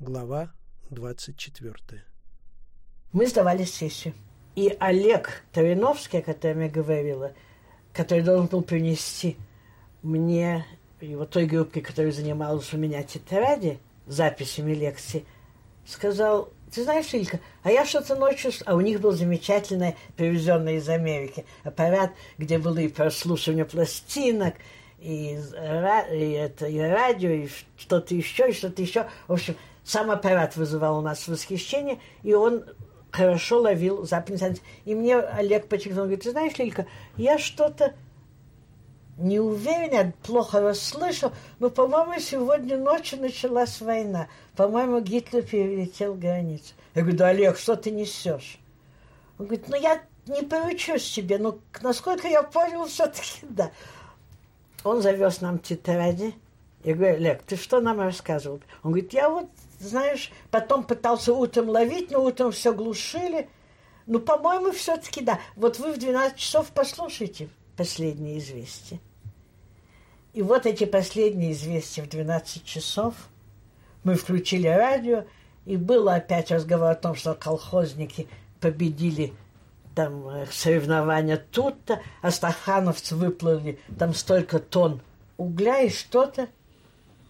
Глава 24. Мы сдавали сессию. И Олег Тавиновский, о котором я говорила, который должен был принести мне его той группе, которая занималась у меня тетради, записями лекций, сказал, ты знаешь, Илька, а я что-то ночью... А у них был замечательный, привезенный из Америки, аппарат, где было и прослушивание пластинок, и, и, это, и радио, и что-то еще, и что-то еще. В общем, сам аппарат вызывал у нас восхищение, и он хорошо ловил запись. И мне Олег подчеркнул, говорит, ты знаешь, Лилька, я что-то не уверен, плохо расслышал, но, по-моему, сегодня ночью началась война. По-моему, Гитлер перелетел границу. Я говорю, да, Олег, что ты несешь? Он говорит, ну, я не поручусь себе, но, насколько я понял, все-таки да. Он завез нам тетради. Я говорю, Олег, ты что нам рассказывал? Он говорит, я вот, знаешь, потом пытался утром ловить, но утром все глушили. Ну, по-моему, все-таки да. Вот вы в 12 часов послушайте последние известия. И вот эти последние известия в 12 часов мы включили радио, и было опять разговор о том, что колхозники победили там э, соревнования тут-то, а стахановцы выплыли там столько тонн угля и что-то.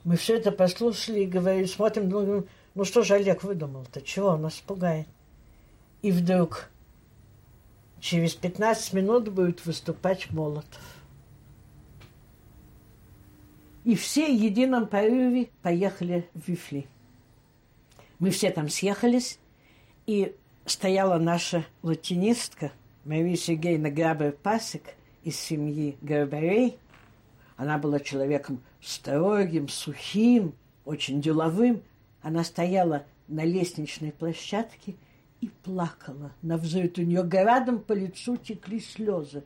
Мы все это послушали и говорили, смотрим, думаем, ну что же Олег выдумал-то, чего он нас пугает? И вдруг через 15 минут будет выступать Молотов. И все в едином порыве поехали в Вифли. Мы все там съехались, и стояла наша латинистка Мария Сергеевна Грабер-Пасек из семьи Грабарей. Она была человеком строгим, сухим, очень деловым. Она стояла на лестничной площадке и плакала на взрыв. У нее градом по лицу текли слезы.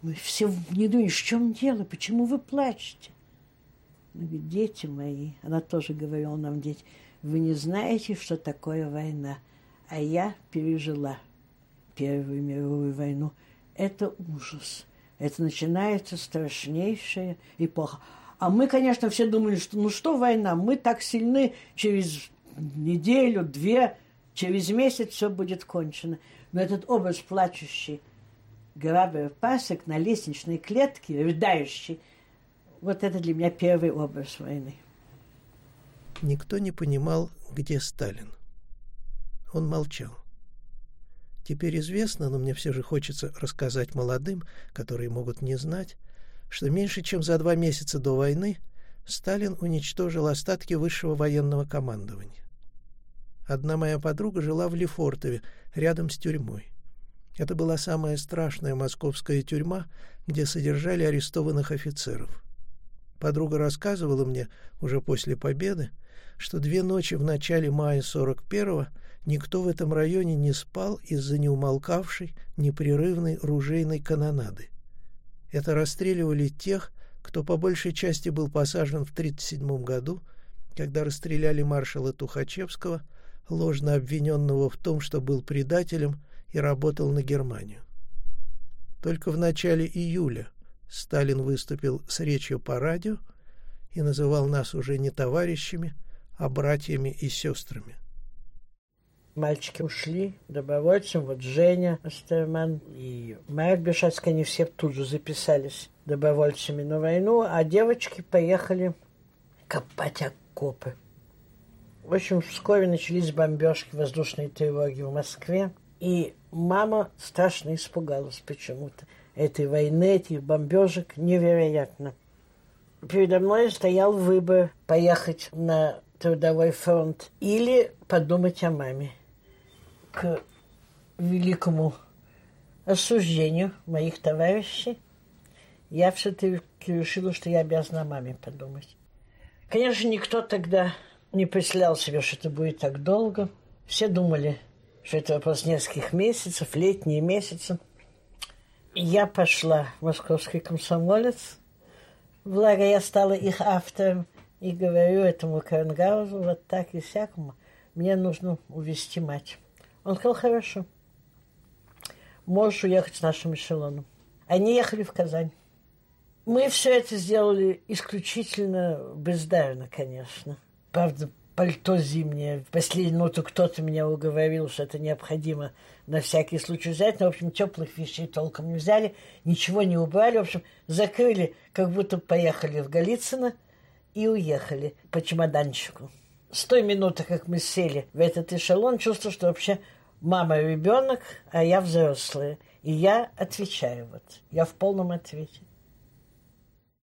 Мы все в недоумении, в чем дело, почему вы плачете? Она говорит, дети мои, она тоже говорила нам, дети, вы не знаете, что такое война, а я пережила Первую мировую войну. Это ужас. Это начинается страшнейшая эпоха. А мы, конечно, все думали, что ну что война, мы так сильны, через неделю, две, через месяц все будет кончено. Но этот образ плачущий – Грабер Пасек на лестничной клетке, рыдающий. Вот это для меня первый образ войны. Никто не понимал, где Сталин. Он молчал. Теперь известно, но мне все же хочется рассказать молодым, которые могут не знать, что меньше чем за два месяца до войны Сталин уничтожил остатки высшего военного командования. Одна моя подруга жила в Лефортове, рядом с тюрьмой. Это была самая страшная московская тюрьма, где содержали арестованных офицеров. Подруга рассказывала мне уже после победы, что две ночи в начале мая 41-го никто в этом районе не спал из-за неумолкавшей, непрерывной ружейной канонады. Это расстреливали тех, кто по большей части был посажен в 1937 году, когда расстреляли маршала Тухачевского, ложно обвиненного в том, что был предателем и работал на Германию. Только в начале июля Сталин выступил с речью по радио и называл нас уже не товарищами, а братьями и сестрами. Мальчики ушли добровольцем, вот Женя Астерман и Марк Бешацкий, они все тут же записались добровольцами на войну, а девочки поехали копать окопы. В общем, вскоре начались бомбежки, воздушные тревоги в Москве. И мама страшно испугалась почему-то этой войны, этих бомбежек. Невероятно. Передо мной стоял выбор поехать на трудовой фронт или подумать о маме. К великому осуждению моих товарищей я все-таки решила, что я обязана о маме подумать. Конечно, никто тогда не представлял себе, что это будет так долго. Все думали, что это вопрос нескольких месяцев, летние месяцы. Я пошла в московский комсомолец. Благо, я стала их автором и говорю этому Карнгаузу вот так и всякому. Мне нужно увезти мать. Он сказал, хорошо. Можешь уехать с нашим эшелоном. Они ехали в Казань. Мы все это сделали исключительно бездарно, конечно. правда, пальто зимнее. В последнюю минуту кто-то меня уговорил, что это необходимо на всякий случай взять. Но, в общем, теплых вещей толком не взяли, ничего не убрали. В общем, закрыли, как будто поехали в Голицыно и уехали по чемоданчику. С той минуты, как мы сели в этот эшелон, чувствую, что вообще мама ребенок, а я взрослая. И я отвечаю вот. Я в полном ответе.